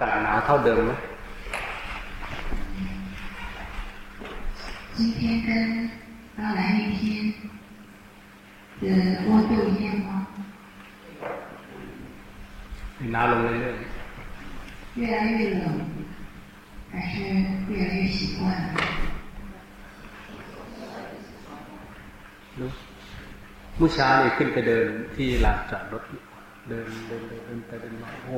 ากาศหนาวเท่าเดิมไหม今天跟刚来那天的温度一样吗？หนาวลงเรื่อยๆ越来越冷，还是越来越习惯了？เมื่อเช้านี่ขึ้นไปเดินที่ลานจอดรถเดินเดินเดินไปเดินมาโอ้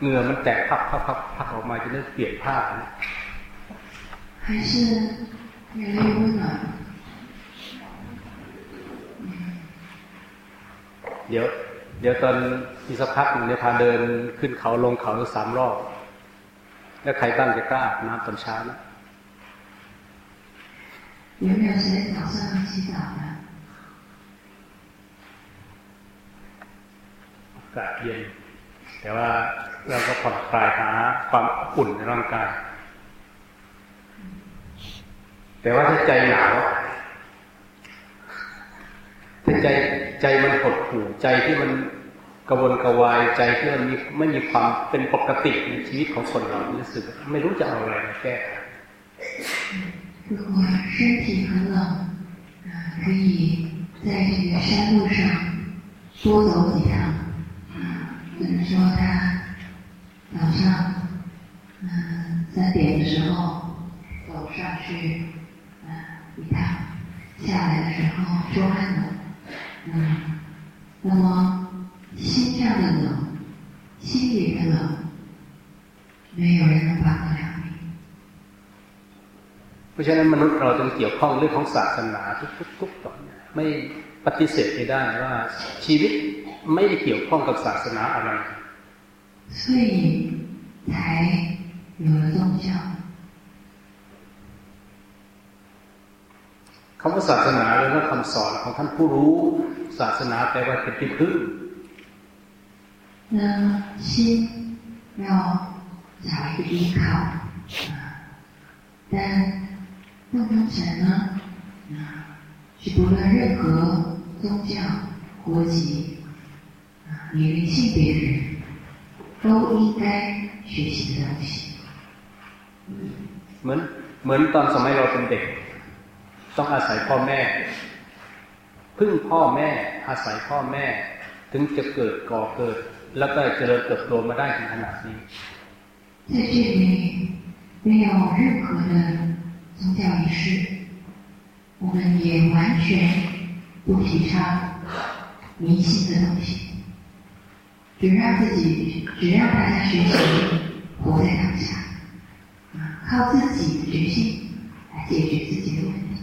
เหงื่อมันแตกพักพักพักพักออกมาจะได้เปียกผ้า还是越来越温暖เดี๋ยว เดี๋ยวตอนอีกสักพักนึงเนี่ยพาเดินขึ้นเขาลงเขาสามรอบ แล้วใครบ้างจะกล้าน้ำตอนเช้านะ有没有谁早上洗澡的？อากาศเย็นแต่ว่า เราก็ผ่อนคลายหาความอุ่นในร่างกาย แต่ว่าถ้าใจหนาวถ้าใจใจมันหดหู่ใจที่มันกระวนกระวายใจที่มันมีไม่มีความเป็นปกติในชีวิตของคนเรารู้สึกไม่รู้จะเอาอะไรมาแก้如果身体很冷，可以在这个山路上多走几趟。比如说他 早上嗯三点的时候走上去嗯一趟，下来的时候出汗了，嗯，那么心上的冷，心里的冷，没有人能帮得了你。เพราะฉะนั้นมนุษย์เราจึงเกี่ยวข้องเรื่องของศาสนาทุกๆตอนไม่ปฏิเสธไม่ได้ว่าชีวิตไม่ได้เกี่ยวข้องกับศาสนาอะไร 所以才有了宗教คำว่าศาสนาเรื่องคำสอนของท่านผู้รู้ศาสนาแปลว่าเป็นที่พึ่ง那心要找一个依靠，但梦中神呢，是不论任何宗教、国籍、年龄、性别的人 都应该学习的东西。เหมือนเหมือนตอนสมัยเราเป็นเด็ก ต้องอาศัยพ่อแม่ พึ่งพ่อแม่ อาศัยพ่อแม่ ถึงจะเกิดก่อเกิด แล้วก็เจริญเติบโตมาได้ถึงขนาดนี้在这里没有任何的宗教仪式，我们也完全不提倡迷信的东西。 只让自己，只让大家学习活在当下，靠自己的决心来解决自己的问题。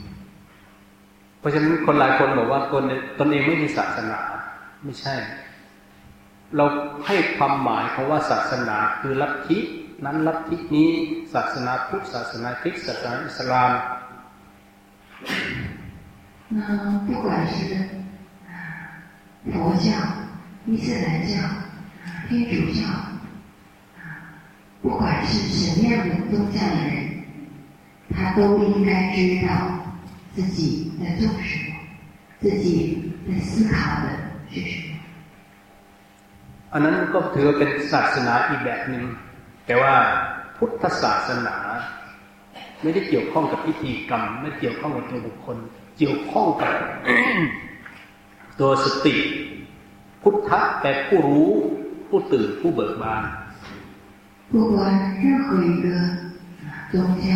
เพราะฉะนั้นคนหลายคนบอกว่าตนตนเองไม่มีศาสนา ไม่ใช่ เราให้ความหมายของว่าศาสนาคือลัทธินั้นลัทธินี้ศาสนาพุทธศาสนาคริสต์ศาสนาอิสลาม那不管是佛教、伊斯兰教。 天主教，不管是什么样的宗教的人，他都应该知道自己在做什么，自己在思考的是什么。อันนั้นก็ถือว่าเป็นศาสนาอีกแบบหนึ่งแต่ว่าพุทธศาสนา ไม่ได้เกี่ยวข้องกับพิธีกรรม ไม่เกี่ยวข้องกับตัวบุคคล เกี่ยวข้องกับตัวสติ พุทธะแต่ผู้รู้ ผู้ตื่นผู้เบิกบาน不管任何一个宗教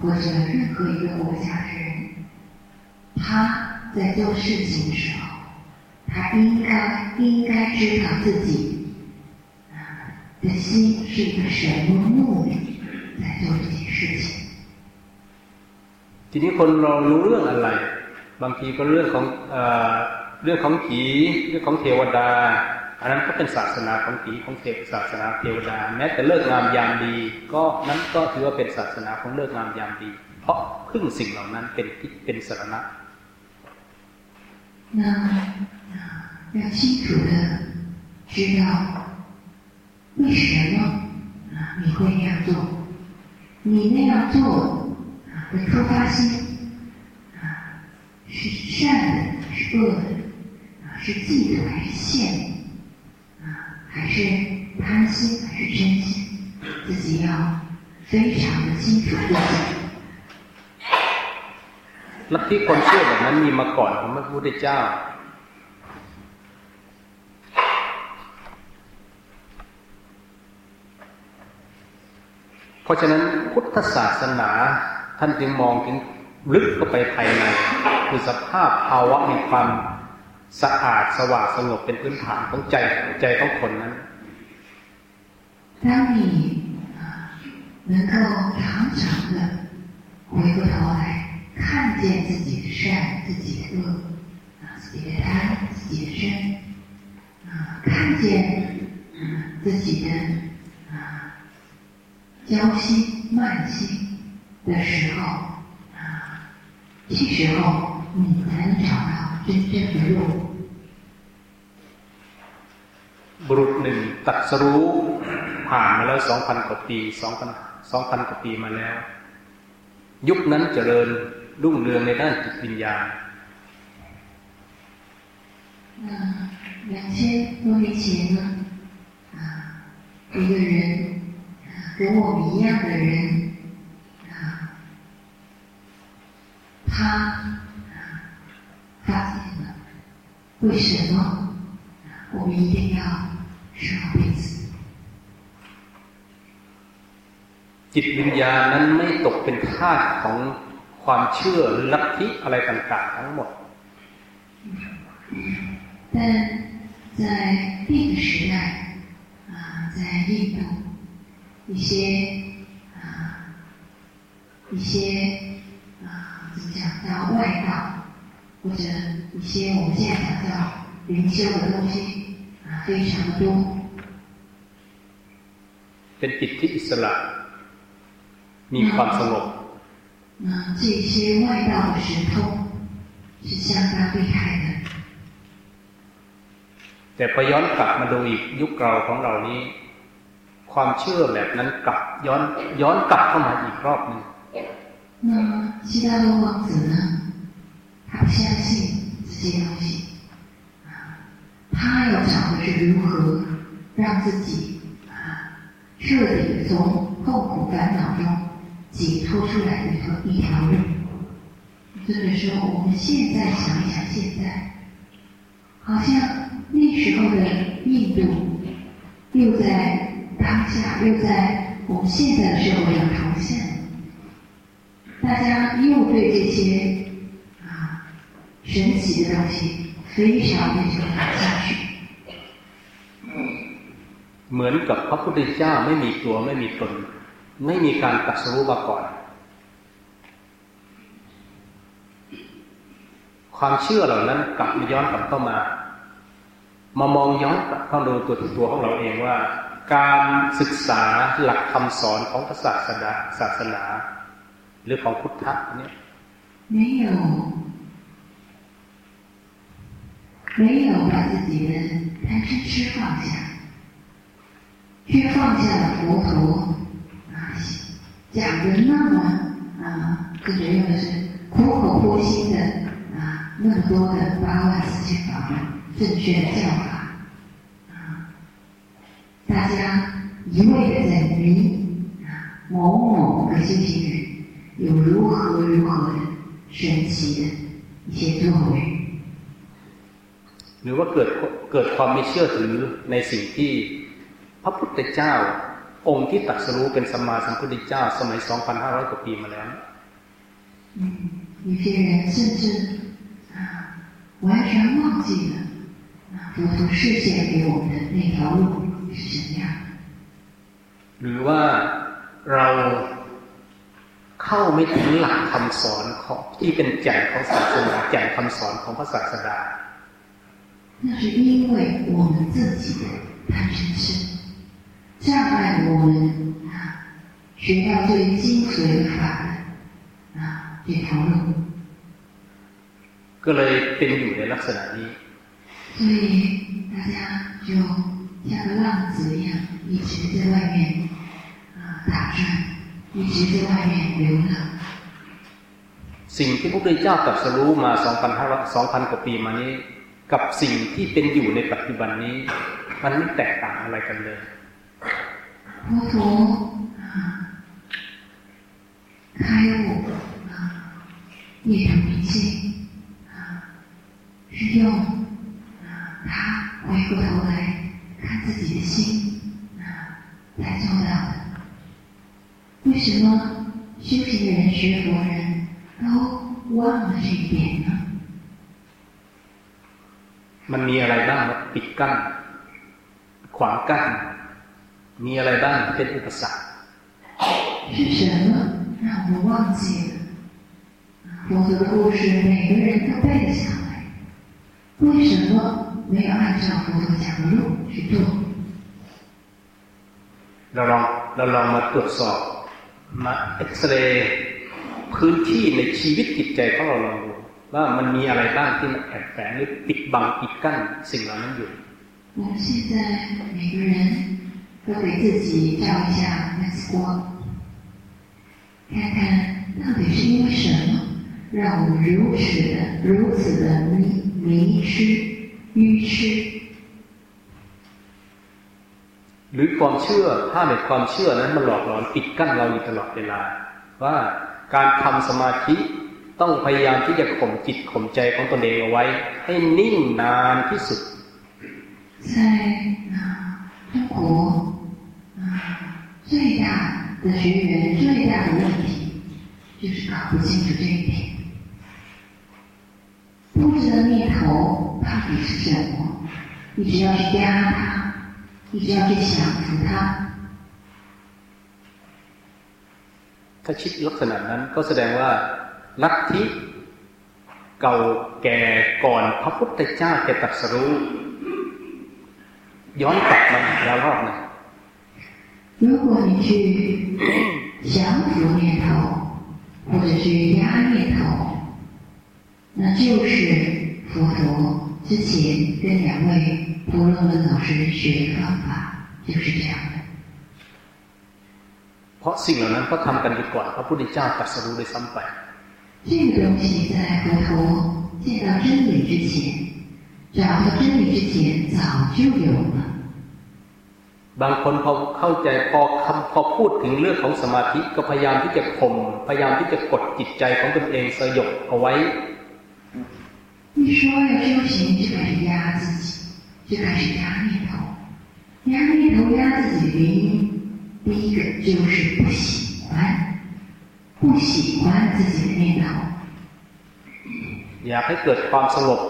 或者任何一个国家的人，他在做事情的时候，他应该应该知道自己的心是一个什么目的在做这件事情。ทีนี้คนเรารู้เรื่องอะไร บางทีก็เรื่องของเรื่องของผีเรื่องของเทวดา อันนั้นก็เป็นศาสนาของผีของเทพศาสนาเทวดา แม้แต่เลิกงามยามดี ก็นั้นก็ถือว่าเป็นศาสนาของเลิกงามยามดี เพราะพึ่งสิ่งเหล่านั้นเป็นเป็นสารณะ那要清楚的知道为什么你会那样做，你那样做的出发心是善的，是恶的，是嫉妒还是羡慕？ 还是贪心还是真心？ 自己要非常的清楚自己。ลัทธิความเชื่อแบบนั้นมีมาก่อนของพระพุทธเจ้า เพราะฉะนั้นพุทธศาสนาท่านจึงมองถึงลึกเข้าไปภายในคือสภาพภาวะในความ สะอาดสว่างสงบเป็นพื้นฐานของใจใจของคนนั้น当你能够常常的回过头来看见自己的善、自己的恶、啊自己的贪、自己的身，啊看见嗯自己的啊骄心、慢心的时候，啊这时候你才能找到 真正的路。บุรุษหนึ่งตัดสรู้ผ่านมาแล้วสองพันกว่าปีสองพันสองพันกว่าปีมาแล้ว ยุคนั้นเจริญรุ่งเรืองในด้านจิตวิญญาณ两千多年前呢，啊，一个人，跟我们一样的人，啊，他发现了 为什么我们一定要生辈子。จิตวิญญาณนั้นไม่ตกเป็นทาสของความเชื่อลัทธิอะไรต่างๆทั้งหมด但在那个时代啊，在印度一些啊一些啊怎么讲叫外道， 或者一些我们现在讲叫灵修的东西啊，非常的多。เป็นจิตที่อิสระมีความสงบ那这些外道的神通是相当厉害的。แต่พอย้อนกลับมาดูอีกยุคเราของเรานี้ ความเชื่อแบบนั้นกลับย้อนย้อนกลับเข้ามาอีกรอบหนึ่ง那西大陆王子呢？ 他不相信这些东西啊，他要找的是如何让自己啊彻底从痛苦烦恼中解脱出来的一条路。所以说，我们现在想一想，现在好像那时候的印度，又在当下，又在我们现在的社会上重现。大家又对这些神奇的东西非常非常感兴趣。เหมือนกับพระพุทธเจ้าไม่มีตัวไม่มีตนไม่มีการตัดสู้มาก่อน ความเชื่อเหล่านั้นกลับมาย้อนกลับเข้ามา มามองย้อนกลับเข้าดูตัวตัวของเราเองว่า การศึกษาหลักคำสอนของพระศาสนาศาสนา หรือของพุทธะเนี่ย没有 没有把自己的贪嗔痴放下，却放下了佛陀讲的那么啊，跟着用的是苦口婆心的啊，那么多的八万四千法门正确的教法啊，大家一味的在迷啊某某个修行人有如何如何的神奇的一些作为。 หรือว่าเกิดเกิดความไม่เชื่อถือในสิ่งที่พระพุทธเจ้าองค์ที่ตัดสรู้เป็นสมมาสัมพุทธเจ้าสมัย 2,500 กว่าปีมาแล้ว有些人甚至啊完全忘记了佛陀示现给我们的那条路是什么样หรือว่าเราเข้าไม่ถึงหลักคำสอนของที่เป็นแก่นของศาสนาแก่นคำสอนของพระศาสดา 那是因为我们自己的贪嗔痴障碍我们啊学到最精髓的法门啊这条路。ก็เลยเป็นอยู่ในลักษณะนี้所以大家就像个浪子一样，一直在外面啊打转，一直在外面流浪。สิ่งที่พระพุทธเจ้าตรัสรู้มา2,500 2,000กว่าปีมานี้ กับสิ่งที่เป็นอยู่ในปัจจุบันนี้ มันไม่แตกต่างอะไรกันเลย 佛陀啊，开悟啊，业成明心啊，是用啊，他回过头来看自己的心啊，才做到的。为什么修行的人、学佛人都忘了这一点呢？ มันมีอะไรบ้างปิดกั้นขวางกั้นมีอะไรบ้างเป็นอุปสรรค是什么让我们忘记了？佛陀的故事每个人都背得下来，为什么没有按照佛陀讲的路去做？เราลองเราลองมาตรวจสอบมาเอ็กซเรย์พื้นที่ในชีวิตจิตใจของเราลองดู ว่ามันมีอะไรบ้างที่มันแอบแฝงหรือปิดบังปิดกั้นสิ่งเหล่านั้นอยู่我们现在每个人都给自己照一下那次光，看看到底是因为什么让我们如此的、如此的迷迷失、愚痴。หรือความเชื่อถ้าในความเชื่อนั้นมันหลอกหลอนปิดกั้นเราอยู่ตลอดเวลา ว่าการทำสมาธิ ต้องพยายามที่จะข่มจิตข่มใจของตนเองเอาไว้ ให้นิ่งนานที่สุด在中国啊，最大的学员最大的问题就是搞不清楚这一点，不知道念头到底是什么，一直要去压它，一直要去降服它。ถ้าคิดลักษณะนั้นก็แสดงว่า ลัทธิเก่าแก่ก่อนพระพุทธเจ้าจะตรัสรู้ย้อนกลับมาอีกแล้วรอบนึง如果你去降服念头，或者去压念头，那就是佛陀之前跟两位婆罗门老师学的方法，就是这样的。เพราะสิ่งเหล่านั้นเขาทำกันดีกว่าพระพุทธเจ้าตรัสรู้ด้วยซ้ำไป 这个东西在佛陀见到真理之前，找到真理之前早就有了。บางคนพอเข้าใจพอคำพอพูดถึงเรื่องของสมาธิก็พยายามที่จะข่มพยายามที่จะกดจิตใจของตนเองสยบเอาไว้一说要修行就开始压自己，就开始压念头，压念头压自己的原因，第一个就是不喜欢。 不喜欢自己的念头อยากให้เกิดความสงบ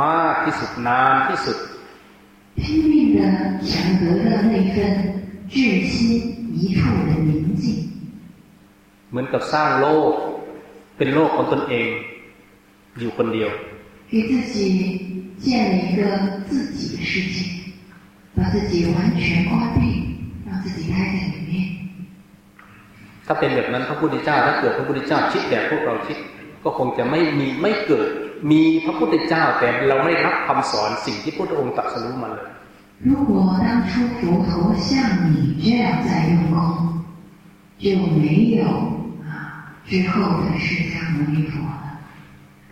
มากที่สุดนานที่สุด拼命的想得到那份至心一处的宁静เหมือนกับสร้างโลกเป็นโลกของตนเองอยู่คนเดียว给自己建了一个自己的世界把自己完全关闭让自己待在里面 ถ้าเป็นแบบนั้นพระพุทธเจ้าถ้าเกิดพระพุทธเจ้าคิดแบบพวกเราคิด ก็คงจะไม่มีไม่เกิด มีพระพุทธเจ้าแต่เราไม่รับคำสอนสิ่งที่พระองค์ตรัสรู้มาเลย如果当初佛陀像你这样在用功，就没有啊之后的释迦牟尼佛了，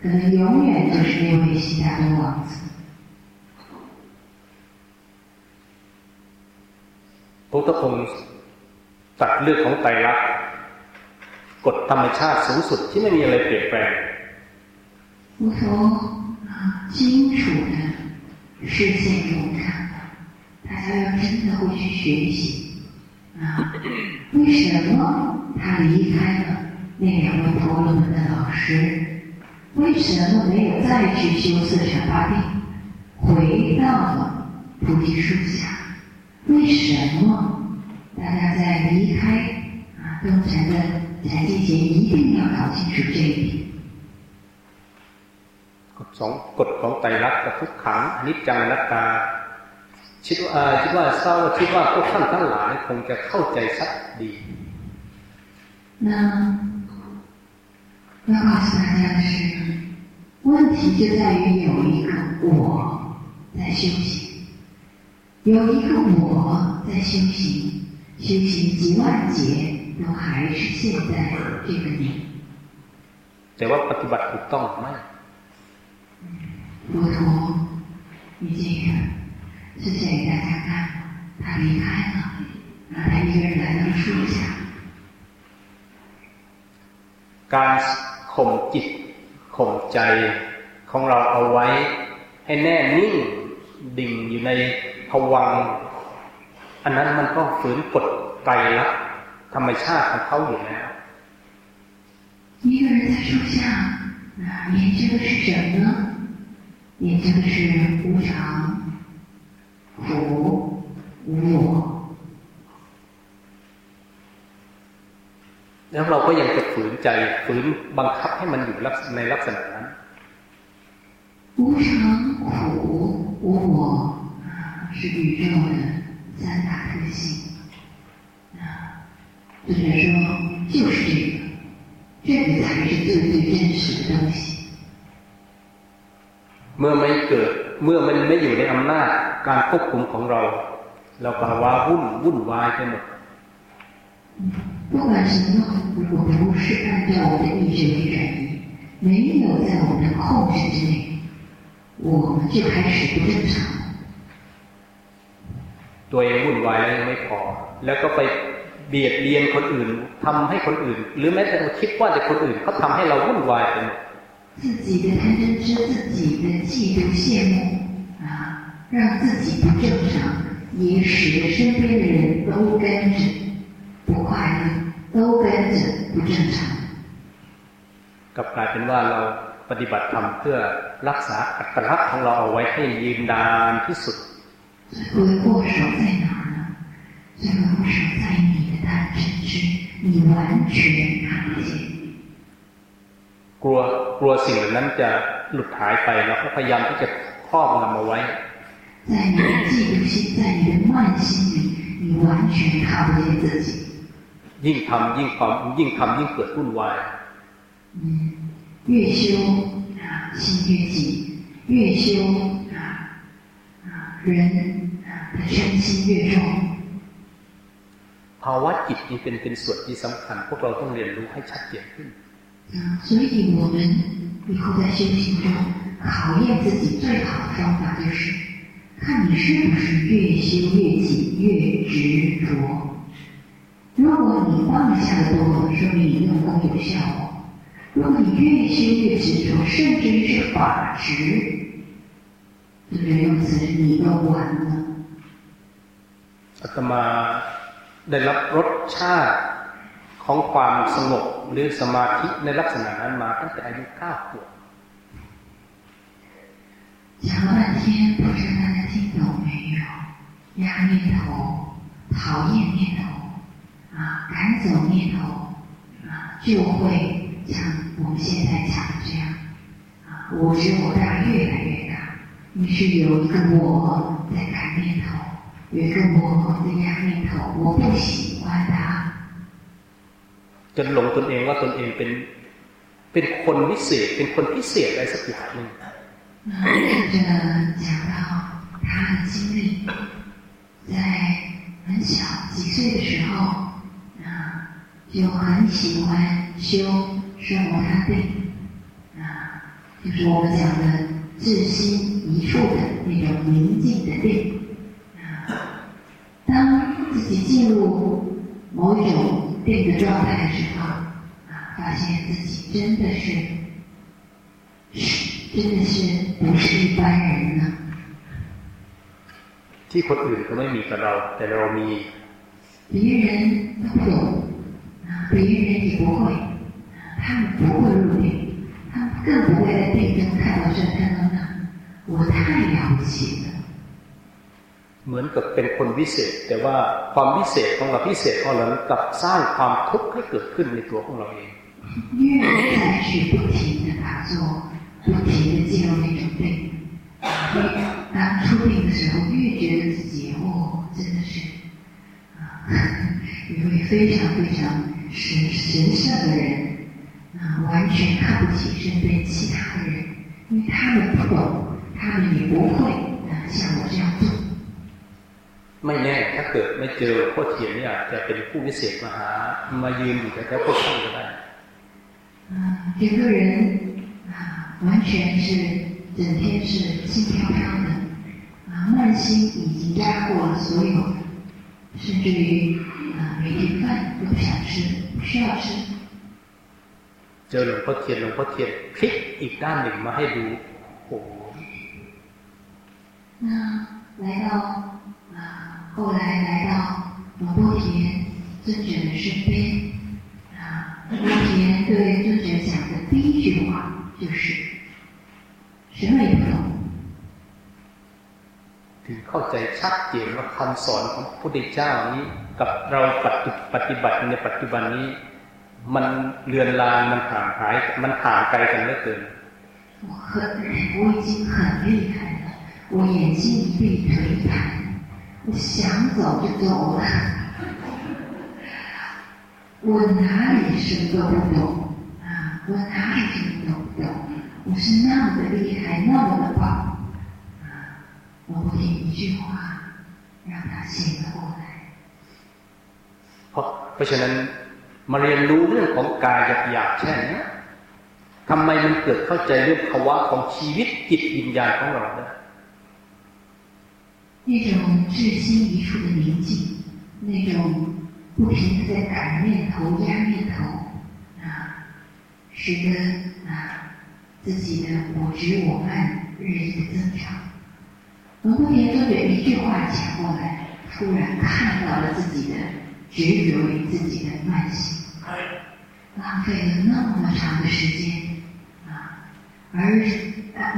可能永远就是那位悉达多王子。พระพุทธองค์ตัดเรื่องของไตรลักษณ์ กฎธรรมชาติสูงสุดที่ไม่มีอะไรเปลี่ยนแปลง佛陀清楚的视线中看到，大家要真的会去学习啊！为什么他离开了那两位婆罗门的老师？为什么没有再去修四禅八定，回到了菩提树下？为什么大家在离开啊东禅的 禅境前一定要搞清楚这一点。กฎสองกฎของไตรลักษณ์กับทุกขังอนิจจังนัตตาคิดว่าคิดว่าเศร้าคิดว่าพวกท่านทั้งหลายคงจะเข้าใจชัดดี那要告诉大家的是，问题就在于有一个我在修行，有一个我在修行，修行几万劫。 都还是现在这个你。แต่ว่าปฏิบัติถูกต้องไหม佛陀，你这个是写给大家看，他离开了， 让他一个人来到树下。 การข่มจิตข่มใจของเราเอาไว้ ให้แน่นิ่งดิ่งอยู่ในภวังค์อันนั้นมันก็ฝืนกฎไตรลักษณ์ ธรรมชาติของเขาอยู่แล้ว 一个人在树下，啊，研究的是什么呢？研究的是无常、苦、无我。 แล้วเราก็ยังจะฝืนใจฝืนบังคับให้มันอยู่ลักษในลักษณะนั้น 无常、苦、无我啊，是宇宙的三大特性。 啊，作者说就是这个，这个才是最最真实的东西。 เมื่อไม่เกิดเมื่อมันไม่อยู่ในอำนาจการควบคุมของเรา เราก็ว้าวุ่นวุ่นวายไปหมด 不管什么，如果不是按照我们的意志为转移，没有在我们的控制之内，我们就开始不正常。 ตัวเองวุ่นวายแล้วยังไม่พอ แล้วก็ไป เบียดเบียนคนอื่นทำให้คนอื่น หรือแม้แต่เราคิดว่าแต่คนอื่นเขาทำให้เราวุ่นวายไปหมด 自己的贪嗔痴，自己的嫉妒羡慕啊，让自己不正常，也使得身边的人都跟着不快乐，都跟着不正常。 กลับกลายเป็นว่าเราปฏิบัติธรรมเพื่อรักษาอัตลักษณ์ของเราเอาไว้ให้ยืนนานที่สุด 罪魁祸首在哪 儿呢？罪魁祸首在你的贪嗔痴，你完全看不见。 กลัวกลัวสิ่งเหล่านั้นจะหลุดหายไปเราก็พยายามที่จะครอบงำเอาไว้ 在你的嫉妒心，在你的慢心里，你完全看不见自己。 ยิ่งทำยิ่งความยิ่งทำยิ่งเกิดวุ่นวาย 嗯，越修啊，心越紧；越修啊啊，人啊的身心越重。 ภาวะจิตนี่เป็นเป็นส่วนที่สำคัญ พวกเราต้องเรียนรู้ให้ชัดเจนขึ้น 啊，所以我们以后在修行中考验自己最好的方法就是，看你是不是越修越紧、越执着。如果你放下的多，说明你用功有效果；如果你越修越执着，甚至于是法执，这个用词你都完了。 อาตมา ได้รับรสชาติของความสงบหรือสมาธิในลักษณะนั้นมาตั้งแต่อายุเก้าขวบ 讲了半天，不知大家听懂没有？压念头、讨厌念头啊，赶走念头啊，就会像我们现在讲的这样啊，我执我大越来越大。于是有一个我在赶念头， 有一个我在压念头，我不喜欢它。 จนหลงตนเองว่าตนเองเป็นเป็นคนวิเศษ เป็นคนพิเศษอะไรสักอย่างหนึ่ง 啊，这个讲到他的经历，在很小几岁的时候啊，就很喜欢修生摩他定啊，就是我们讲的至心一处的那种宁静的定啊。 当自己进入某一种定的状态的时候啊，发现自己真的是是真的是不是一般人呢？ ที่คนอื่นเขาไม่มีกับเรา แต่เรามี 别人都不懂啊，别人也不会，啊他们不会入定，他们更不会在定中看到这看到那。我太了不起了， เหมือนกับเป็นคนวิเศษ แต่ว่าความวิเศษของเราพิเศษของเรานั้นกลับสร้างความทุกข์ให้เกิดขึ้นในตัวของเราเอง 越再去不停的打坐，不停的进入那种定，越当出定的时候，越觉得自己哦，真的是啊，一位非常非常神神圣的人啊，完全看不起身边其他的人，因为他们不懂，他们也不会啊像我这样做。 ไม่แน่ถ้าเกิดไม่เจอพ่อเทียนเนี่ยอาจจะเป็นผู้วิเศษมาหา มายืนอยู่แถวๆพวกท่านก็ได้ 啊，整个人啊，完全是整天是轻飘飘的，啊，慢心已经压过了所有的， 甚至于啊每天饭都不想吃，不需要吃。เจอหลวงพ่อเทียนหลวงพ่อเทียนพลิกอีกด้านหนึ่งมาให้ดูโอ้那来到啊， 后来来到龙波田尊者的身边啊，龙波田对尊者讲的第一句话就是什么也不懂。ถึงเข้าใจชัดเจนว่าคำสอนของพระพุทธเจ้านี้ กับเราปฏิบัติในปัจจุบันนี้มันเลือนลางมันห่างหายมันห่างไกลกันเหลือเกิน我很我已经很厉害了，我眼睛一闭腿一弹， 我想走就走了，我哪里什么都不懂啊，我哪里什么都不懂，我是那么的厉害，那么的棒啊，我不听一句话让他醒了过来。เพราะเพราะฉะนั้นมาเรียนรู้เรื่องของกายหยาบๆแค่นี้ทำไมมันเกิดเข้าใจเรื่องภาวะของชีวิตจิตวิญญาณของเราได้ 那种至心一处的宁静，那种不停的在赶念头、压念头，啊，使得啊自己的我执我慢日益的增长。龙波田尊者一句话讲过来，突然看到了自己的执着于自己的慢性。浪费了那么长的时间啊，而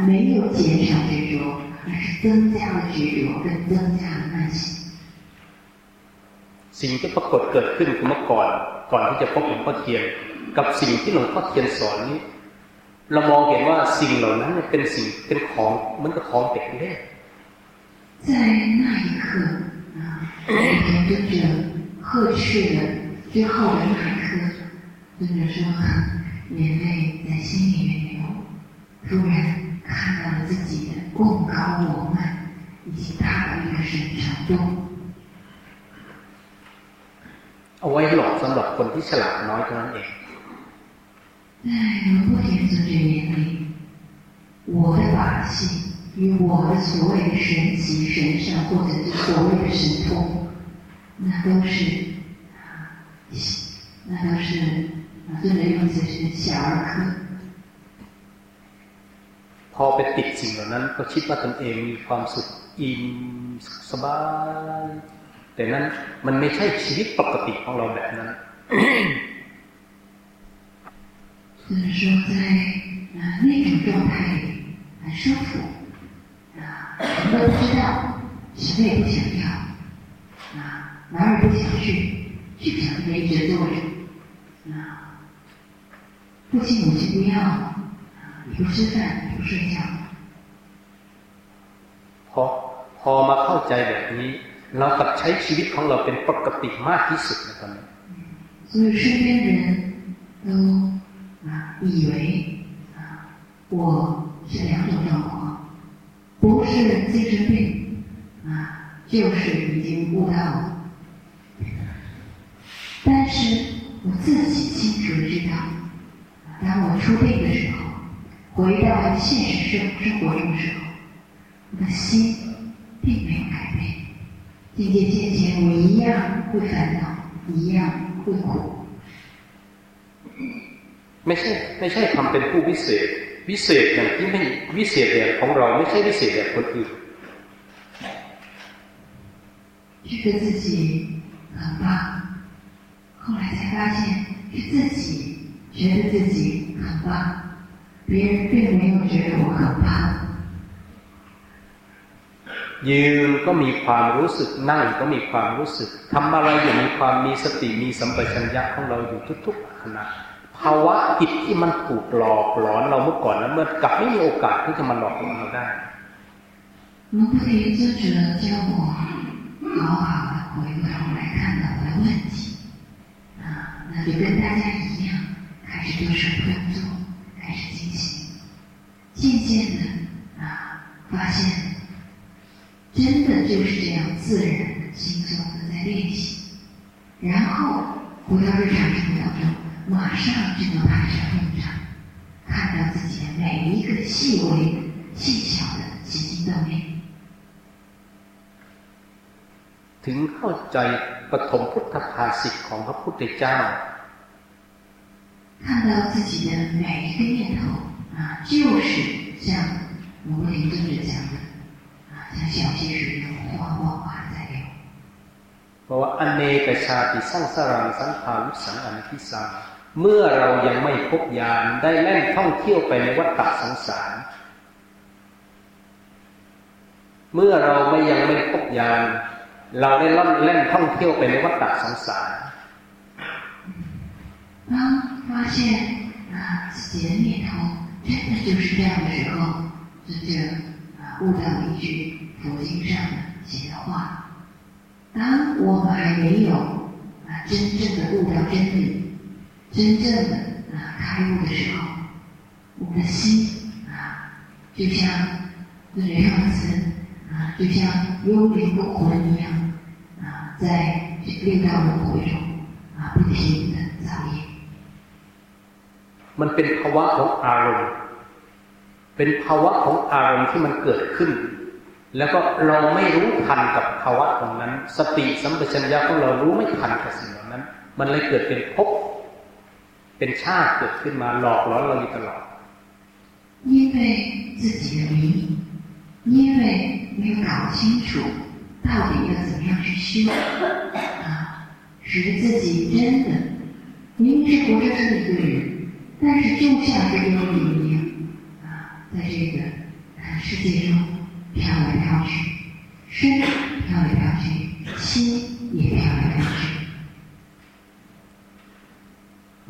没有减少执着，而是增加了执着，跟增加了慢心。สิ่งที่ปรากฏเกิดขึ้นคือเมื่อก่อนก่อนที่จะพบหลวงพ่อเทียนกับสิ่งที่หลวงพ่อเทียนสอนนี้ เรามองเห็นว่าสิ่งเหล่านั้นเป็นสิ่งเป็นของเหมือนกับของเด็กเล่น在那一刻啊，我们跟着呵斥了之后的那一刻，尊者说，眼泪在心里面流，突然 看到了自己的共高我慢以及大的一个神程度。เอาไว้หลอกสำหรับคนที่ฉลาดน้อยเท่านั้นเอง在罗波田尊者眼里，我的把戏与我的所谓的神奇、神圣，或者是所谓的神通，那都是。那都是啊，尊者用词是小儿科。 พอไปติดสิ่งเหล่านั้นก็คิดว่าตนเองมีความสุขอิ่มสบายแต่นั้นมันไม่ใช่ชีวิตปกติของเราแบบนั้น就是说，在啊那种状态里很舒服啊，什么都不知道，什么也不想要啊，哪儿也不想去，就想在一直坐着。啊，父亲母亲不要， 不吃饭不睡觉。พอพอมาเข้าใจแบบนี้เรากับใช้ชีวิตของเราเป็นปกติมากที่สุดในตอนนี้所以身边人都啊以为啊我是两种状况，不是精神病啊，就是已经悟道了，但是。我自己清楚的知道，当我出病的时候， 回到现实生生活中的时候，我的心并没有改变。渐渐渐渐，我一样会烦恼，一样会苦。ไม่ใช่ไม่ใช่ทำเป็นผู้วิเศษวิเศษอย่างที่ไม่วิเศษแบบของเราไม่ใช่วิเศษแบบคนอื่น觉得自己很棒。后来才发现是自己觉得自己很棒， 别人并没有觉得我很棒。ยืนก็มีความรู้สึกนั่งก็มีความรู้สึกทำอะไรอยู่มีความมีสติมีสัมปชัญญะของเราอยู่ทุกๆขณะภาวะจิตที่มันถูกหลอกหลอนเราเมื่อก่อนแล้วเมื่อกลับไม่มีโอกาสที่จะมาหลอกหลอนเราได้龙不离尊者教我好好的回过头来看到我的问题。那就跟大家一样，开始做手工作，开始进行， 渐渐的啊，发现真的就是这样自然、轻松的在练习，然后回到日常生活当中，马上就能派上用场，看到自己的每一个细微、细小的起心动念。 ถึงเข้าใจปฐมพุทธภาษิตของพระพุทธเจ้า看到自己的每一个念头 啊，就是像摩林尊者讲的啊，像小溪水一样哗哗哗在流。เพราะว่าอเนกชาติสร้างสรังสังขารุสังอนิพิสาเมื่อเรายังไม่พบญาณได้แล่นท่องเที่ยวไปในวัฏฏะสงสาร เมื่อเราไม่ยังไม่พบญาณเราได้ล่อนเล่นท่องเที่ยวไปในวัฏฏะสงสาร当发现啊自己的念头真的 真的就是这样的时候，尊者啊悟到一句佛经上的写的话：当我们还没有啊真正的悟到真理。真正的啊开悟的时候，我们的心啊，就像那个样子啊，就像幽灵的魂一样啊，在六道轮回中啊不停的造业。 มันเป็นภาวะของอารมณ์ เป็นภาวะของอารมณ์ที่มันเกิดขึ้น แล้วก็เราไม่รู้ทันกับภาวะตรงนั้น สติสัมปชัญญะของเรารู้ไม่ทันกับสิ่งเหล่านั้น มันเลยเกิดเป็นภพเป็นชาติเกิดขึ้นมาหลอกล้อนเราอยู่ตลอด因为自己的迷，因为没有搞清楚到底要怎么样去修啊，使得自己真的明明是活着这么一个人， 但是就像这个幽灵一样啊，在这个世界中飘来飘去，身飘来飘去，心也飘来飘去。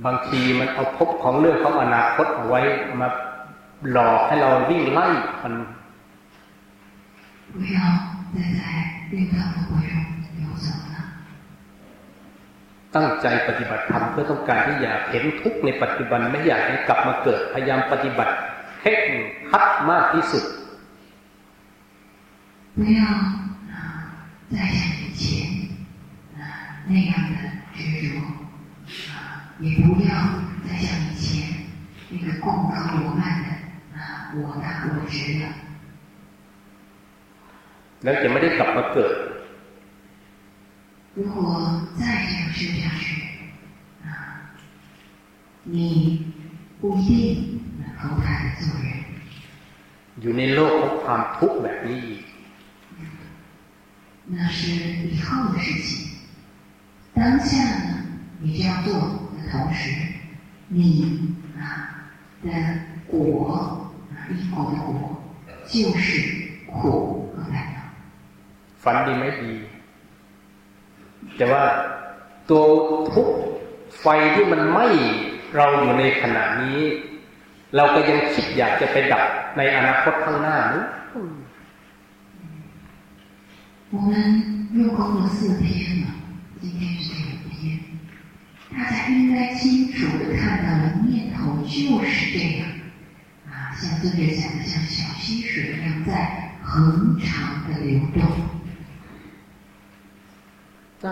บางทีมันเอาพบของเรื่องของอนาคตเอาไว้มาหลอกให้เราวิ่งไล่มัน ตั้งใจปฏิบัติธรรมเพื่อต้องการที่อยากเห็นทุกในปัจจุบันไม่อยากให้กลับมาเกิดพยายามปฏิบัติเข่งคัดมากที่สุด不要啊再像以前啊那样的执着也不要再像以前那个共高我慢的啊，我大我执了。แล้วจะไม่ได้กลับมาเกิด 如果再这样修下去啊，你不一定能投胎做人。อยู่ในโลกของความทุกข์แบบนี้那是以后的事情。当下呢，你这样做。同时，你啊的果啊因果的果就是苦和烦恼。ฝันดีไม่ดี แต่ว่าตัวทุกไฟที่มันไหม้เราอยู่ในขณะนี้ เราก็ยังคิดอยากจะไปดับในอนาคตข้างหน้านู้我们又工作四天了，今天是第五天。大家应该清楚的看到了，念头就是这样，啊，像尊者讲的，像小溪水一样在恒长的流动。 那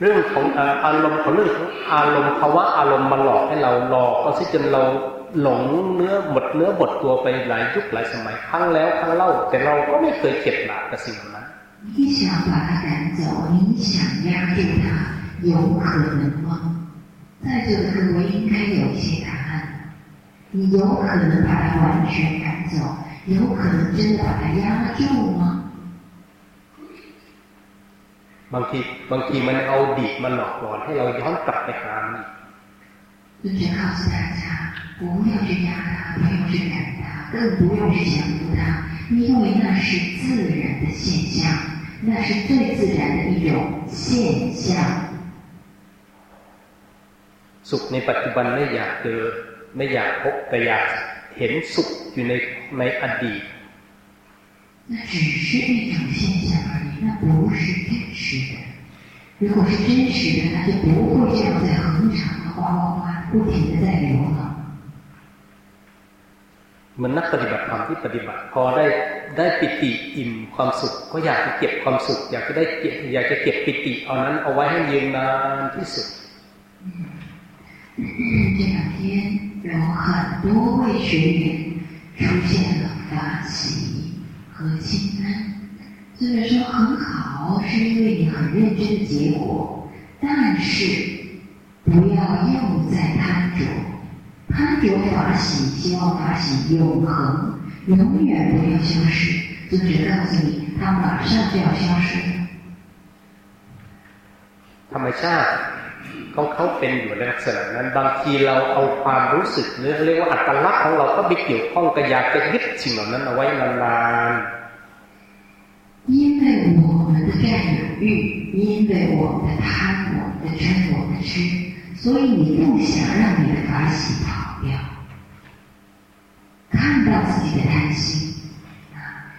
เรื่องของอารมณ์ของเรื่องของอารมณ์ภาวะอารมณ์มาหลอกให้เราหลอกเราซิจนเราหลงเนื้อหมดเนื้อหมดตัวไปหลายยุคหลายสมัยครั้งแล้วครั้งเล่าแต่เราก็ไม่เคยเข็ดหลาบกับสิ่งนั้น你想把它赶走，你想压住它。有可能吗？在座的各位应该有一些答案。你有可能把它完全赶走？有可能真的把它压住吗？ บางทีบางทีมันเอาดีดมาหลอกหลอนให้เราย้อนกลับไปหามัน尊者告诉大家，不要去压它，不要去赶它，更不用去降服它，因为那是自然的现象，那是最自然的一种现象。สุขในปัจจุบันไม่อยากเจอไม่อยากพบแต่อยากเห็นสุขอยู่ในในอดีต 那只是一种现象而已，那不是真实的。如果是真实的，那就不会这样在恒长的哗哗哗不停的在流了。เหมือนนักปฏิบัติธรรมที่ปฏิบัติ พอได้ได้ปิติอิ่มความสุข ก็อยากจะเก็บความสุข อยากจะได้เก็บอยากจะเก็บปิติเอานั้นเอาไว้ให้ยืนนานที่สุด这两天有很多位学员出现了法喜 和心安， 虽然说很好，是因为你很认真的结果，但是不要又在贪着，贪着法喜，希望法喜永恒，永远不要消失。尊者告诉你，它马上就要消失。ธรรมชาติ เขาเขาเป็นอยู่ในลักษณะนั้นบางทีเราเอาความรู้สึกหรือเรียกว่าอัตลักษณ์ของเราก็ไปเกี่ยวข้องกับอยากจะยึดสิ่งเหล่านั้นเอาไว้นานๆ因为我们的占有欲，因为我们的贪，我们的嗔，我们的痴，所以你不想让你的法喜跑掉。看到自己的贪心，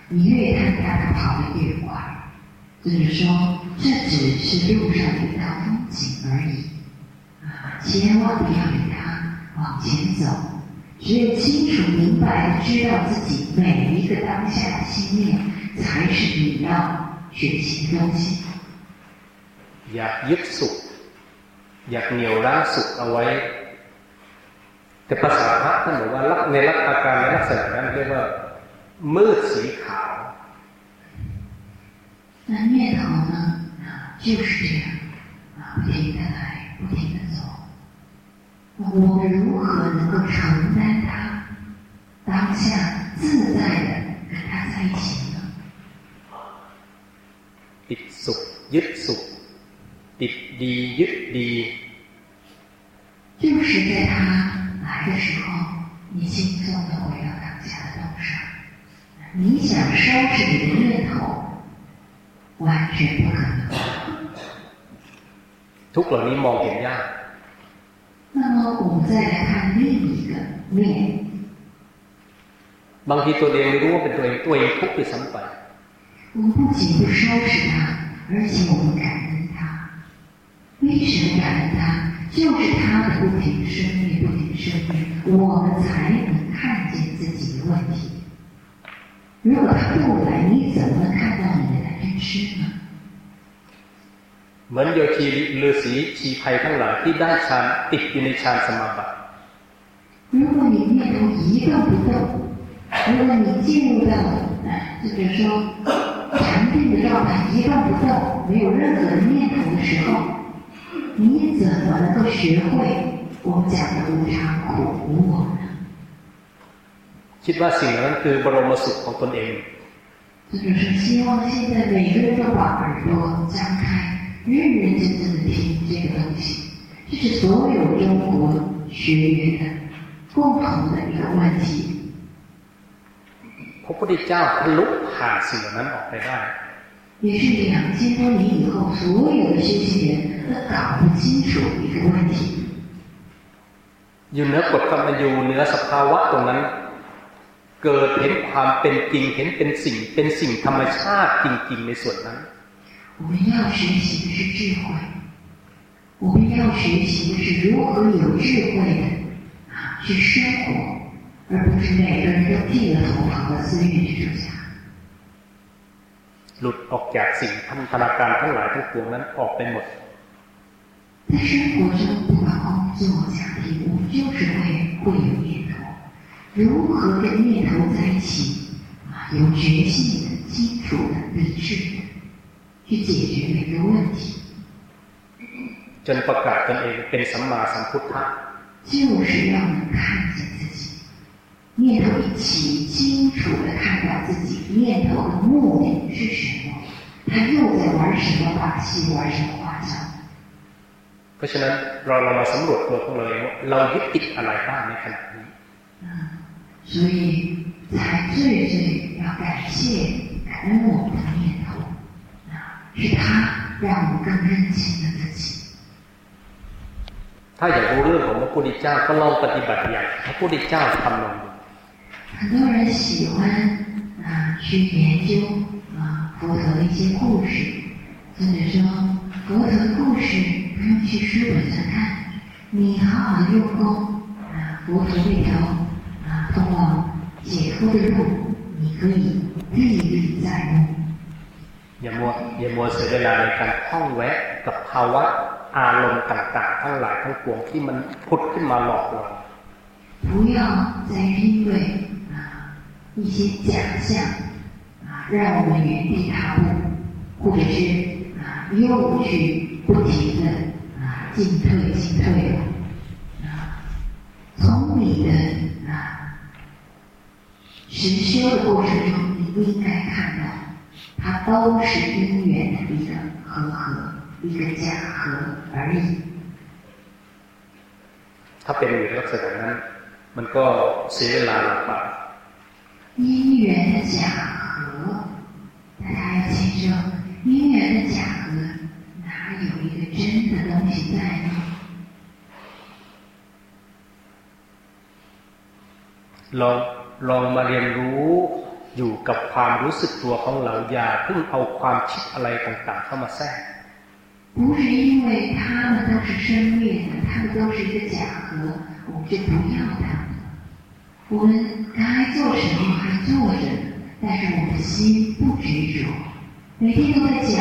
你越贪，它跑得越快。就是说，这只是路上的一道风景而已，啊， 千万不要与它往前走。只有清楚明白的知道自己每一个当下的心念，才是你要学习的东西。อยากยึดสุขอยากเหนี่ยวรั้งสุขเอาไว้แต่ภาษาพระท่านบอกว่าในลักษณะการในลักษณะนั้นเรียกว่ามืดสีขาว那念头呢？啊，就是这样啊，不停的来，不停的走。 我们如何能够承担它？当下自在的跟他在一起呢？ติดสุขยึดสุขติดดียึดดี就是在他来的时候，你轻松的回到当下的路上。你想收拾你的念头？完全不可能。ทุกเหล่านี้มองเห็นยาก 那么我们再来看另一个面。บางทีตัวเองไม่รู้ว่าเป็นตัวเองตัวเองทุกข์ไปซ้ำไป我们不仅不收拾它，而且我们感恩它。为什么感恩它？就是它的不停生灭，不停生灭，我们才能看见自己的问题。如果它不来，你怎么能看到你的？ เหมือนโยคีฤาษีชีภัยทั้งหลายที่ได้ฌานติดอยู่ในฌานสมาบัติ如果你念头一动不动，如果你进入到，就比如说禅定的状态，一动不动，没有任何的念头的时候，你怎么能够学会我们讲的无常、苦、无我呢？คิดว่าสิ่งนั้นคือบรมสุขของตนเอง就是希望现在每个人都把耳朵张开， 认认真真的听这个东西。这是所有中国学员的共同的一个问题。พระพุทธเจ้าทะลุผ่าสิ่งนั้นออกไปได้也是两千多年以后，所有的修行人都搞不清楚一个问题。อยู่เหนือกฎธรรมอยู่เหนือสภาวะตรงนั้นเกิดเห็นความเป็นจริงเห็นเป็นสิ่งเป็นสิ่งธรรมชาติจริงๆในส่วนนั้น 我们要学习的是智慧，我们要学习的是如何有智慧的啊去生活，而不是每个人都剃了头跑到寺院去住下。หลุดออกจากสิ่งพันธนาการทั้งหลายทั้งปวงนั้นออกไปหมด在生活中，不管工作、家庭，我们就是会会有念头。如何跟念头在一起啊？有决心的、清楚的、理智的 去解决每个问题。จนประกาศตนเองเป็นสัมมาสัมพุทธะ就是要能看见自己，念头一起，清楚的看到自己念头的目的是什么，他又在玩什么把戏，玩什么花招。เพราะฉะนั้นเราเรามาสำรวจตัวของเราเองว่าเรายึดติดอะไรบ้างในขณะนี้所以才最最要感谢感恩我们的念头，啊， 是他让我们更认清了自己。ถ้าอยากรู้เรื่องของพระพุทธเจ้าก็ลองปฏิบัติอย่างพระพุทธเจ้าทำลอง很多人喜欢啊去研究啊佛陀的一些故事，或者说佛陀的故事不用去书本上看，你好好的用功啊，佛陀那条。通往解脱的路，你可以历历在目。 อย่ามัวอย่ามัวเสียเวลาในการท่องแวะกับภาวะอารมณ์ต่างๆทั้งหลายทั้งปวงที่มันพุดขึ้นมาหลอกเรา不要再因为啊一些假象啊 让我们原地踏步，或者是啊又去不停的啊进退进退了。啊，从你的啊实修的过程中，你不应该看到， 它都是因缘的一个和合，一个假合而已。ถ้าเป็นอยู่ลักษณะนั้น มันก็เสียเวลาลำบาก因缘的假合，大家要记住，因缘的假合，哪有一个真的东西在呢？ลองลองมาเรียนรู้ อยู่กับความรู้สึกตัวของเราอย่าเพิ่งเอาความคิดอะไรต่างๆ เข้ามาแทรก不是因为他们都是生灭的，他们都是一个假合，我们就不要他们。我们该做什么还做着，但是我们的心不执着，每天都在讲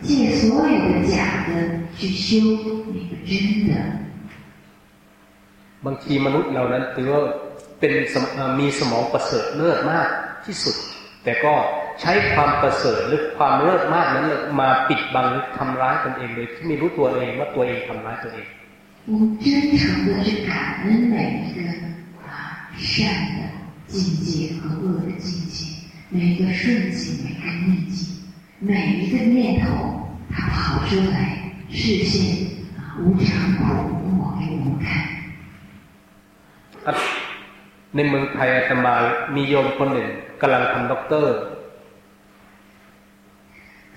借所有的假的去修那个真的。บางทีมนุษย์เรานั้นถือว่าเป็นมีสมองประเสริฐเลิศมาก ที่สุด แต่ก็ใช้ความประเสริฐหรือความเลิศมากนั้นมาปิดบังทำร้ายตนเองโดยที่ไม่รู้ตัวเองว่าตัวเองทำร้ายตัวเอง我真诚的去感恩每一个善的境界和恶的境界，每个顺境，每个逆境，每一个念头，它跑出来，视线无常苦莫给我们看。 ในเมืองไทยอาตมามีโยมคนหนึ่งกำลังทำด็อกเตอร์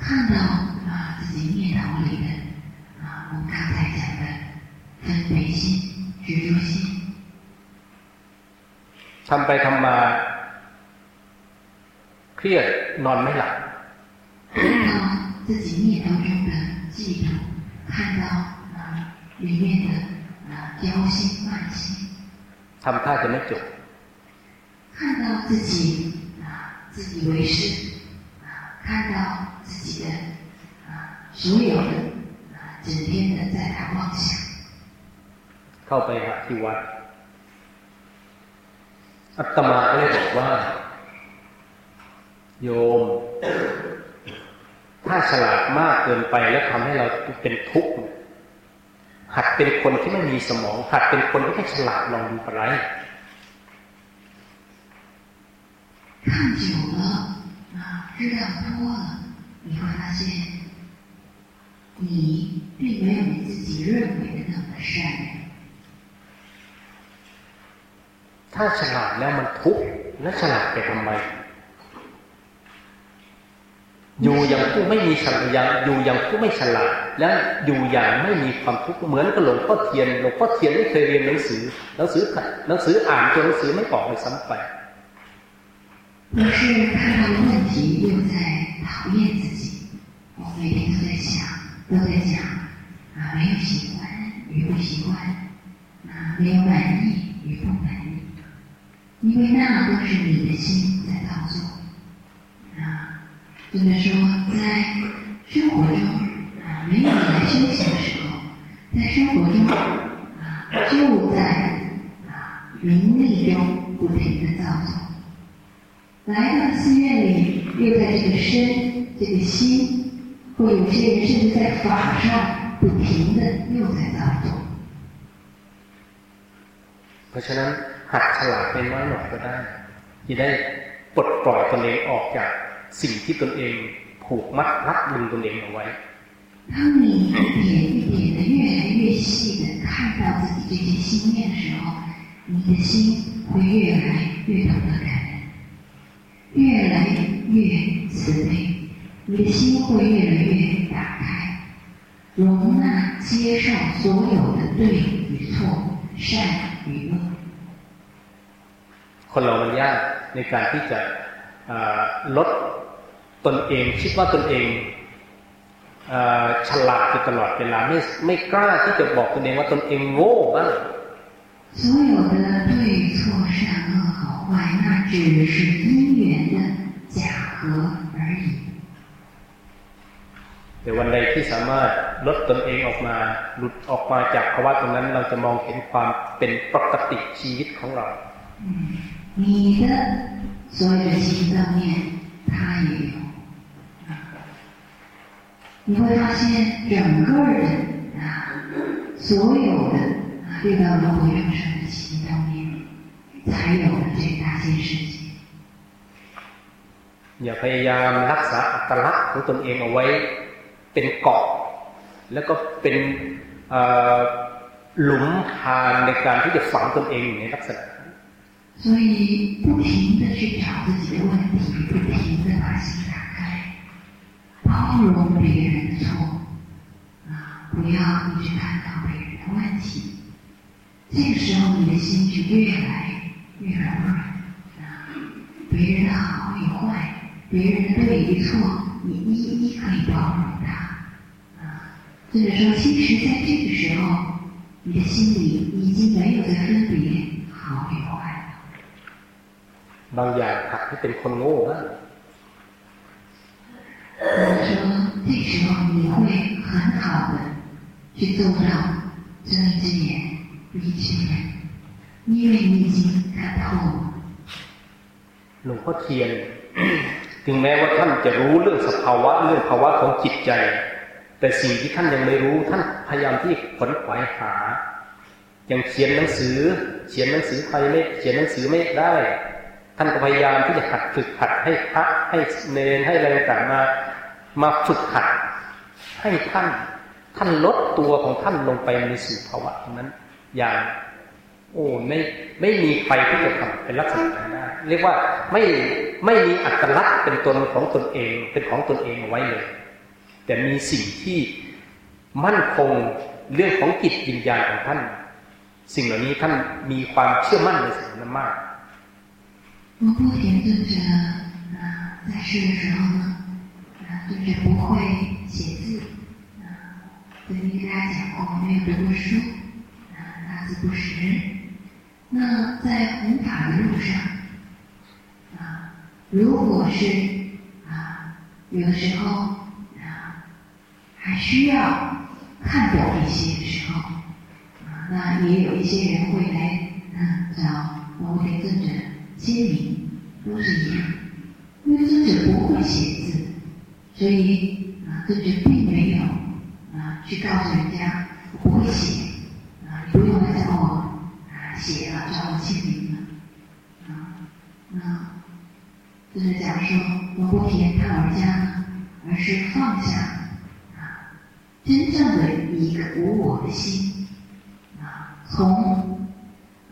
看到啊自己念头里的啊我们刚才讲的分别心、执着心。ทำไปทำมาเครียดนอนไม่หลับ自己念头中的嫉妒，看到啊里面的啊忧心慢心，ทำท่าจะไม่จบ 看到自己啊自以为是啊看到自己的啊所有的啊整天的在打妄想，เข้าไปหาที่วัดอัตมาก็เลยบอกว่า โยม ถ้าฉลาดมากเกินไปแล้วทำให้เราเป็นทุกข์หัดเป็นคนที่ไม่มีสมอง หัดเป็นคนที่ไม่ฉลาดลองดูอะไร 看久了啊，知道多了，你会发现，你并没有你自己认为的那么善良。ถ้าฉลาดแล้วมันทุกข์แล้วฉลาดไปทำไม อยู่อย่างผู้ไม่มีฉลาดอย่างอยู่อย่างผู้ไม่ฉลาด แล้วอยู่อย่างไม่มีความทุกข์เหมือนกับหลวงพ่อเทียนหลวงพ่อเทียนไม่เคยเรียนหนังสือหนังสือหนังสืออ่านตัวหนังสือไม่ออกเลยซ้ำไป 不是看到了问题又在讨厌自己，我每天都在想，都在讲啊，没有喜欢与不喜欢，啊，没有满意与不满意。因为那都是你的心在造作啊。就在说，在生活中啊，没有来休息的时候，在生活中啊，就在啊名利中不停的造作。来到寺院里，又在这个身、这个心，或有些人甚至在法上不停的又在造作。เพราะฉะนั้นหัดฉลาดเป็นน้อยหน่อยก็ได้จะได้ปลดปล่อยตนเองออกจากสิ่งที่ตนเองผูกมัดรัดดึงตนเองเอาไว้当你一点一点的越来越细的看到自己这些心念的时候，你的心会越来越懂得感恩， 越来越慈悲，你的心会越来越打开，容纳接受所有的对与错、善与恶。คนเรามันยากในการที่จะลดตนเองคิดว่าตนเองฉลาดอยู่ตลอดเวลาไม่ไม่กล้าที่จะบอกตนเองว่าตนเองโง่บ้าง所有的对错善恶 好坏，那只是因缘的假合而已。แต่วันใดที่สามารถลดตนเองออกมาหลุดออกมาจากภาวะตรงนั้น เราจะมองเห็นความเป็นปกติชีวิตของเรา你的所有的心脏念 他也有。你会发现整个的啊，所有的啊六道轮回众生的起心动念， 才有了这大千世界。อย่าพยายามรักษาอัตลักษณ์ของตนเองเอาไว้เป็นเกาะ แล้วก็เป็นหลุมพรางในการที่จะฝังตนเองอยู่ในลักษณะ所以不停的去找自己的问题，不停的把心打开，包容别人的错啊，不要一直看到别人的问题。这个时候，你的心就越来越 柔软啊，别人的好与坏。别人的对与错，你一一可以包容他啊。或者说，其实在这个时候，你的心里已经没有在分别好与坏了。บางอย่างหักให้เป็นคนโง่บ้าง或者说，这时候你会很好的去做到睁一只眼闭一只眼，因为你已经看透了。 หลวงพ่อเทียน ถึงแม้ว่าท่านจะรู้เรื่องสภาวะเรื่องภาวะของจิตใจ แต่สิ่งที่ท่านยังไม่รู้ท่านพยายามที่ขนขวายหา อย่างเขียนหนังสือ เขียนหนังสือไปไม่เขียนหนังสือไม่ได้ ท่านก็พยายามที่จะหัดฝึกหัดให้พระให้เนรให้อะไรต่างมา มาฝึกหัดให้ท่าน ท่านลดตัวของท่านลงไปในสู่ภาวะนั้น อย่าง โอ้ไม่ไม่มีใครที่จะทำเป็นลักษณะนั้นได้เรียกว่าไม่ไม่มีอัตลักษณ์เป็นตนของตนเอง เป็นของตนเองเอาไว้เลย แต่มีสิ่งที่มั่นคงเรื่องของจิตวิญญาณของท่าน สิ่งเหล่านี้ท่านมีความเชื่อมั่นในสิ่งนั้นมาก我不田尊者啊，在世的时候呢，啊，尊者不会写字啊，曾经跟大家讲过，没有读过书啊，大字不识。 那在弘法的路上，啊，如果是啊，有的时候啊，还需要看懂一些的时候，啊，那也有一些人会来嗯找摩天尊者签名，都是一样。因为尊者不会写字，所以啊，尊者并没有啊去告诉人家不会写，写了，找我签名了，啊，那就是讲说，罗伯田他老人家呢，而是放下啊，真正的一个无我的心，啊，从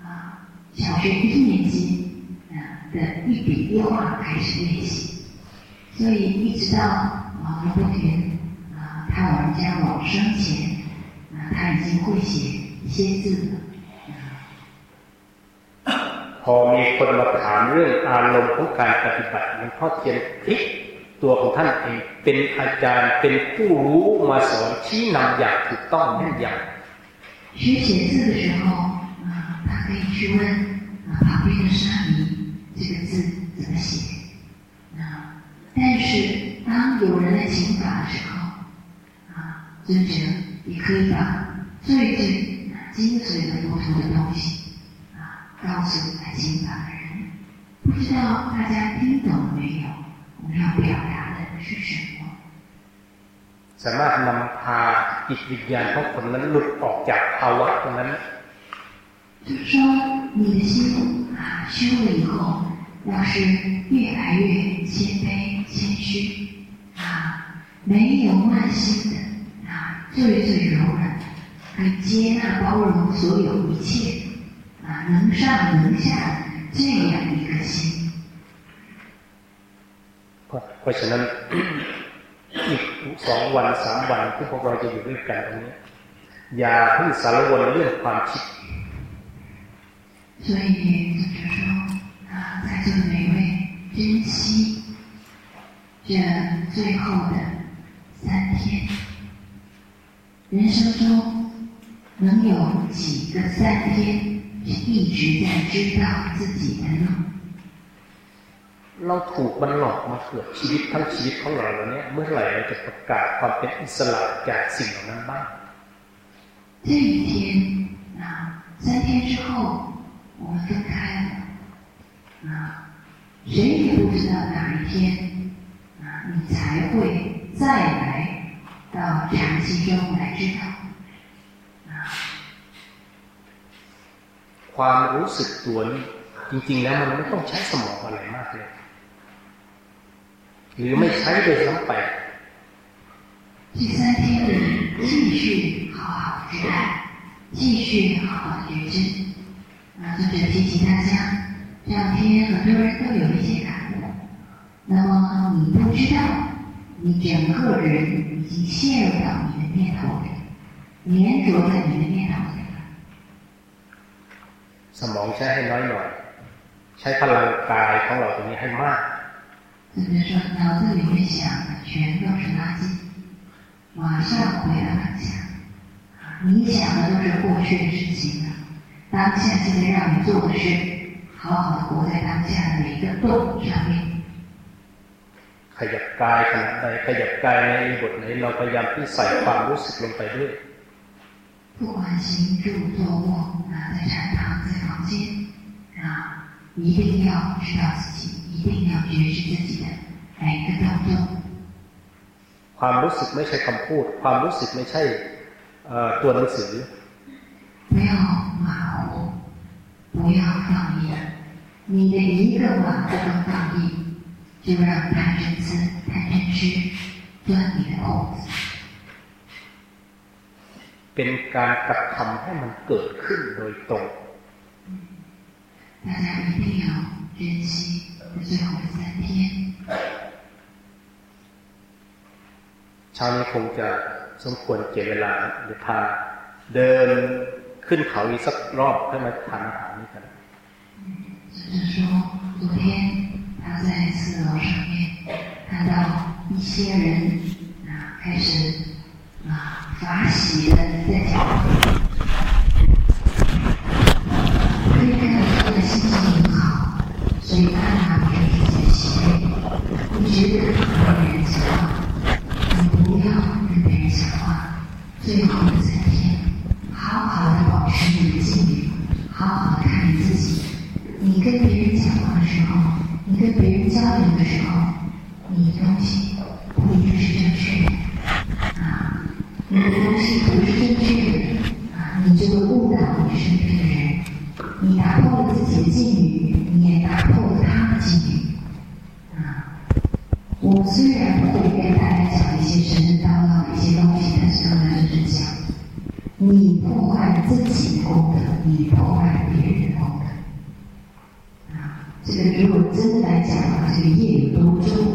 啊小学一年级啊的一笔一画开始练习，所以一直到啊罗伯田啊他老人家往生前啊他已经会写一些字了。 พอมีคนมาถามเรื่องอารมณ์ของการปฏิบัติมันพ่อเทียนพลิกตัวของท่านเองเป็นอาจารย์เป็นผู้รู้มาสอนชี้นำอย่างถูกต้องแน่นยำ学写字的时候，啊，他可以去问啊旁边的沙弥这个字怎么写，啊，但是当有人来请法的时候，啊，尊者也可以把最最精髓的佛陀的东西。 告诉来请法的人，不知道大家听懂没有？我们要表达的是什么？สามารถนำพาจิตวิญญาณของคนนั้นหลุดออกจากภาวะตรงนั้น就是说，你的心啊，修了以后，要是越来越谦卑、谦虚啊，没有慢心的啊，最最柔软，可以接纳、包容所有一切。 啊，能上能下这样一颗心。เพราะฉะนั้นอีกสองวันสามวันที่พวกเราจะอยู่ด้วยกันตรงนี้อย่าเพิ่งสารวนเรื่องความคิด所以作者说啊，在座的每位珍惜这最后的三天，人生中能有几个三天？ 一直在知道自己的路。เราถูกมันหลอกมาเกือบชีวิตทั้งชีวิตของเราแล้วเนี่ยเมื่อไหร่เราจะประกาศความเป็นอิสระจากสิ่งเหล่านั้นบ้าง这一天啊，三天之后我们分开了啊，谁也不知道哪一天 再来到禅期中来知道。 ความรู้สึกตัวนี้จริง ๆ แล้วมันไม่ต้องใช้สมองอะไรมากเลยหรือไม่ใช้โดยซ้ำไป第三天里继续好好知爱，继续好好觉知。啊，作者提醒大家，这两天很多人都有一些感悟。那么你不知道，你整个人已经陷入到你的念头里，粘着在你的念头里了。ส มองใช้ให้น้อยหน่อยใช้พลังกายของเราตรงนี้ให้มาก就比如说脑子里面想的全都是垃圾，马上回来当下。你想的都是过去的事情了，当下现在让你做的是好好的活在当下的每一个动上面。ขยับกายขณะใดขยับกายในบทไหนเราพยายามที่ใส่ความรู้สึกลงไปด้วย 不管行住坐卧啊，在禅堂在房间啊，一定要知道自己，一定要觉知自己的每一个动作。ความรู้สึกไม่ใช่คำพูด ความรู้สึกไม่ใช่ตัวหนังสือ不要马虎，不要放逸，你的一个马虎跟放逸。就让贪嗔痴、贪嗔痴钻你的裤子。 เป็นการกระทำให้มันเกิดขึ้นโดยตรง大家一定要珍惜最后三天。เช้านี้คงจะสมควรเก็บเวลาเดี๋ยวพาเดินขึ้นเขาอีกสักรอบเพื่อมาทานอาหารนี่กัน就是说，昨天他在四楼上面看到一些人啊，开始啊 法喜的在讲，可以看到他的心情很好，所以他拿别人自己的喜悦，一直跟别人讲话，你不要跟别人讲话，最后的三天，好好的保持你的静语，好好的看你自己，你跟别人讲话的时候。你跟别人交流的时候，你的东想啊，这个夜雨当中。